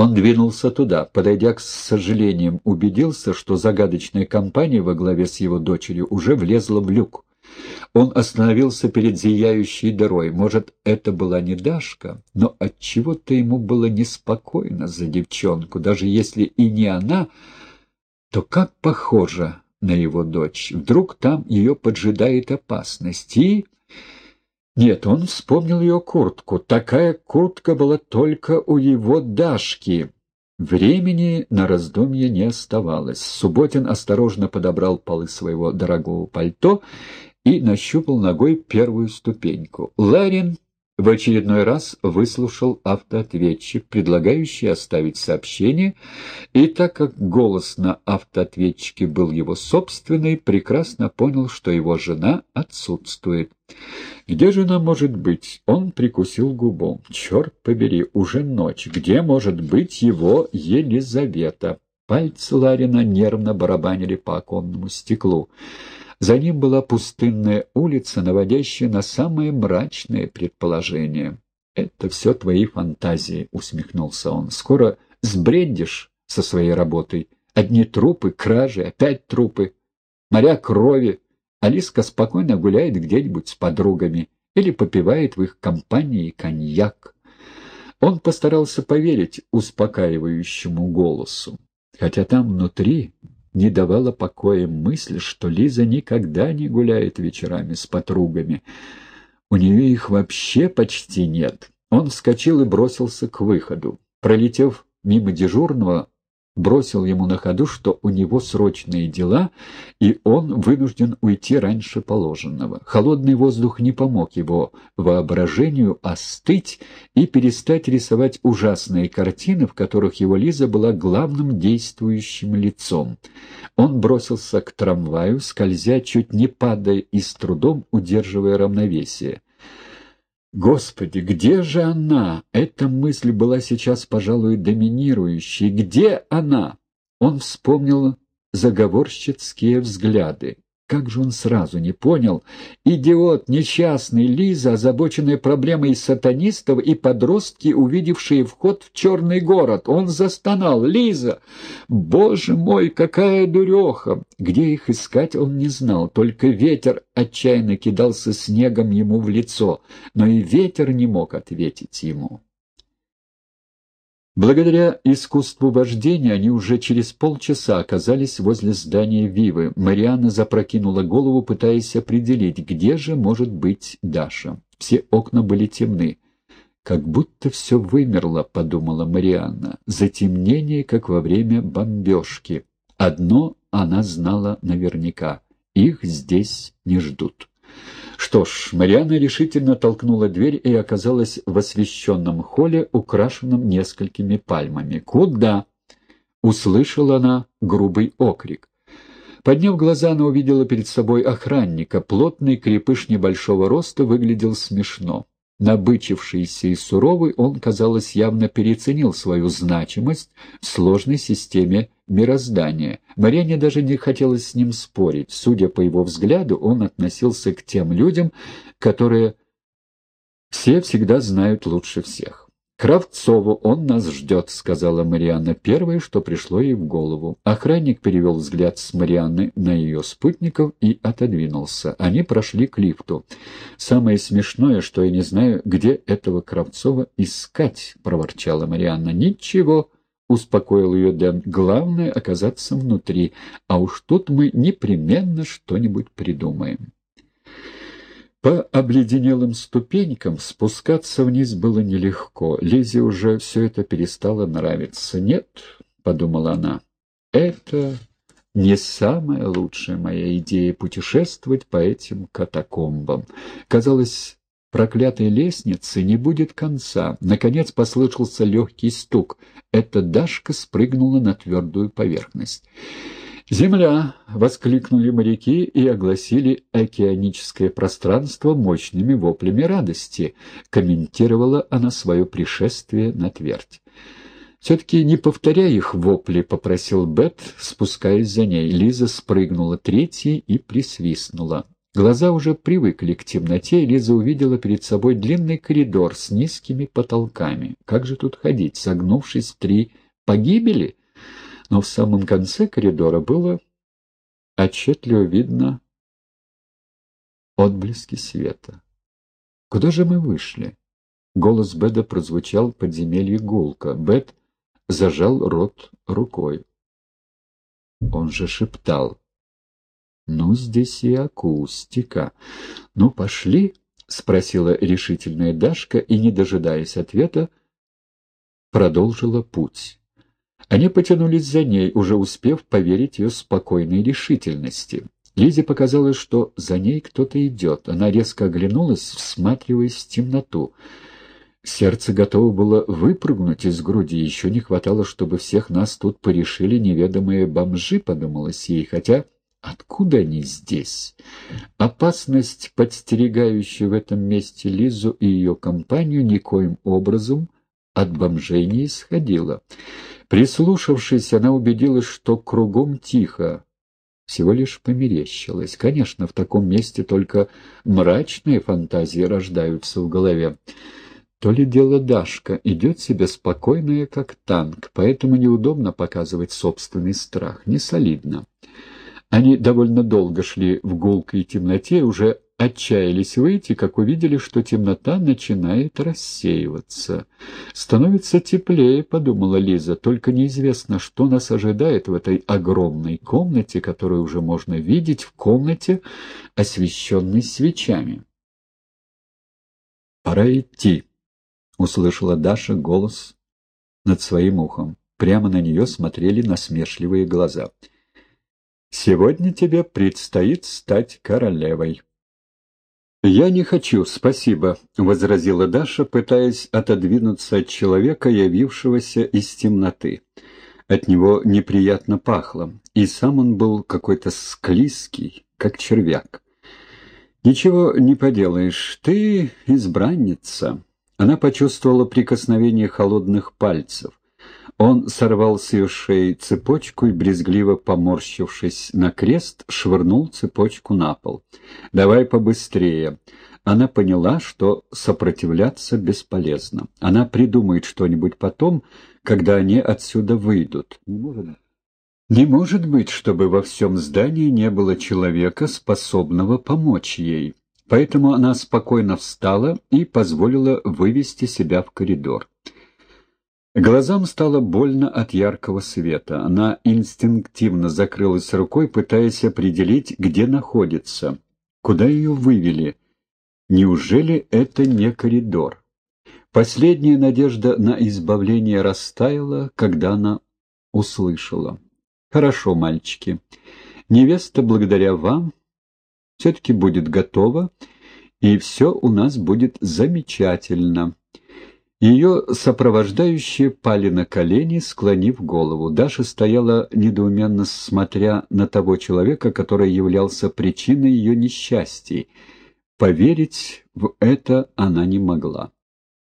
Он двинулся туда, подойдя к сожалениям, убедился, что загадочная компания во главе с его дочерью уже влезла в люк. Он остановился перед зияющей дырой. Может, это была не Дашка, но отчего-то ему было неспокойно за девчонку. Даже если и не она, то как похоже на его дочь. Вдруг там ее поджидает опасность. И... Нет, он вспомнил ее куртку. Такая куртка была только у его Дашки. Времени на раздумье не оставалось. Субботин осторожно подобрал полы своего дорогого пальто и нащупал ногой первую ступеньку. Ларин в очередной раз выслушал автоответчик, предлагающий оставить сообщение, и так как голос на автоответчике был его собственный, прекрасно понял, что его жена отсутствует. Где жена может быть? Он прикусил губу. Черт побери, уже ночь. Где может быть его Елизавета? Пальцы Ларина нервно барабанили по оконному стеклу. За ним была пустынная улица, наводящая на самые мрачные предположения. «Это все твои фантазии», — усмехнулся он. «Скоро сбредишь со своей работой. Одни трупы, кражи, опять трупы, моря крови. Алиска спокойно гуляет где-нибудь с подругами или попивает в их компании коньяк». Он постарался поверить успокаивающему голосу, хотя там внутри не давала покоя мысль, что Лиза никогда не гуляет вечерами с подругами. У нее их вообще почти нет. Он вскочил и бросился к выходу. Пролетев мимо дежурного, бросил ему на ходу, что у него срочные дела, и он вынужден уйти раньше положенного. Холодный воздух не помог его воображению остыть и перестать рисовать ужасные картины, в которых его Лиза была главным действующим лицом. Он бросился к трамваю, скользя, чуть не падая и с трудом удерживая равновесие. Господи, где же она? Эта мысль была сейчас, пожалуй, доминирующей. Где она? Он вспомнил заговорщицкие взгляды. Как же он сразу не понял? Идиот, несчастный, Лиза, озабоченная проблемой сатанистов и подростки, увидевшие вход в черный город. Он застонал. «Лиза! Боже мой, какая дуреха!» Где их искать, он не знал. Только ветер отчаянно кидался снегом ему в лицо. Но и ветер не мог ответить ему. Благодаря искусству вождения они уже через полчаса оказались возле здания Вивы. Марианна запрокинула голову, пытаясь определить, где же может быть Даша. Все окна были темны. «Как будто все вымерло», — подумала Марианна. «Затемнение, как во время бомбежки. Одно она знала наверняка — их здесь не ждут». Что ж, Марианна решительно толкнула дверь и оказалась в освещенном холле, украшенном несколькими пальмами. «Куда?» — услышала она грубый окрик. Подняв глаза, она увидела перед собой охранника. Плотный крепыш небольшого роста выглядел смешно. Набычившийся и суровый, он, казалось, явно переоценил свою значимость в сложной системе мироздания. Мариане даже не хотелось с ним спорить. Судя по его взгляду, он относился к тем людям, которые все всегда знают лучше всех. «Кравцову, он нас ждет», — сказала Марианна первое, что пришло ей в голову. Охранник перевел взгляд с Марианны на ее спутников и отодвинулся. Они прошли к лифту. «Самое смешное, что я не знаю, где этого Кравцова искать», — проворчала Марианна. «Ничего», — успокоил ее Дэн. «Главное — оказаться внутри, а уж тут мы непременно что-нибудь придумаем». По обледенелым ступенькам спускаться вниз было нелегко. Лизе уже все это перестало нравиться. «Нет», — подумала она, — «это не самая лучшая моя идея путешествовать по этим катакомбам». Казалось, проклятой лестницы не будет конца. Наконец послышался легкий стук. Эта Дашка спрыгнула на твердую поверхность. «Земля!» — воскликнули моряки и огласили океаническое пространство мощными воплями радости. Комментировала она свое пришествие на твердь. «Все-таки не повторяй их вопли», — попросил Бет, спускаясь за ней. Лиза спрыгнула третьей и присвистнула. Глаза уже привыкли к темноте, и Лиза увидела перед собой длинный коридор с низкими потолками. Как же тут ходить, согнувшись три погибели? Но в самом конце коридора было отчетливо видно отблески света. Куда же мы вышли? Голос Беда прозвучал в подземелье гулко. Бед зажал рот рукой. Он же шептал. «Ну, здесь и акустика. Ну, пошли?» — спросила решительная Дашка и, не дожидаясь ответа, продолжила путь. Они потянулись за ней, уже успев поверить ее спокойной решительности. Лизе показалось, что за ней кто-то идет. Она резко оглянулась, всматриваясь в темноту. Сердце готово было выпрыгнуть из груди. Еще не хватало, чтобы всех нас тут порешили неведомые бомжи, подумалось ей, хотя откуда они здесь? Опасность, подстерегающая в этом месте Лизу и ее компанию, никоим образом от бомжей не исходила. Прислушавшись, она убедилась, что кругом тихо, всего лишь померещилось. Конечно, в таком месте только мрачные фантазии рождаются в голове. То ли дело Дашка идет себе спокойная, как танк, поэтому неудобно показывать собственный страх, не солидно. Они довольно долго шли в гулкой темноте, уже отчаялись выйти, как увидели, что темнота начинает рассеиваться. «Становится теплее», — подумала Лиза, — «только неизвестно, что нас ожидает в этой огромной комнате, которую уже можно видеть в комнате, освещенной свечами». «Пора идти», — услышала Даша голос над своим ухом. Прямо на нее смотрели насмешливые глаза. «Сегодня тебе предстоит стать королевой». «Я не хочу, спасибо», — возразила Даша, пытаясь отодвинуться от человека, явившегося из темноты. От него неприятно пахло, и сам он был какой-то склизкий, как червяк. «Ничего не поделаешь, ты избранница». Она почувствовала прикосновение холодных пальцев. Он сорвал с ее шеи цепочку и, брезгливо поморщившись на крест, швырнул цепочку на пол. «Давай побыстрее». Она поняла, что сопротивляться бесполезно. Она придумает что-нибудь потом, когда они отсюда выйдут. Не может, не может быть, чтобы во всем здании не было человека, способного помочь ей. Поэтому она спокойно встала и позволила вывести себя в коридор. Глазам стало больно от яркого света. Она инстинктивно закрылась рукой, пытаясь определить, где находится. Куда ее вывели? Неужели это не коридор? Последняя надежда на избавление растаяла, когда она услышала. «Хорошо, мальчики. Невеста, благодаря вам, все-таки будет готова, и все у нас будет замечательно». Ее сопровождающие пали на колени, склонив голову. Даша стояла недоуменно, смотря на того человека, который являлся причиной ее несчастий. Поверить в это она не могла.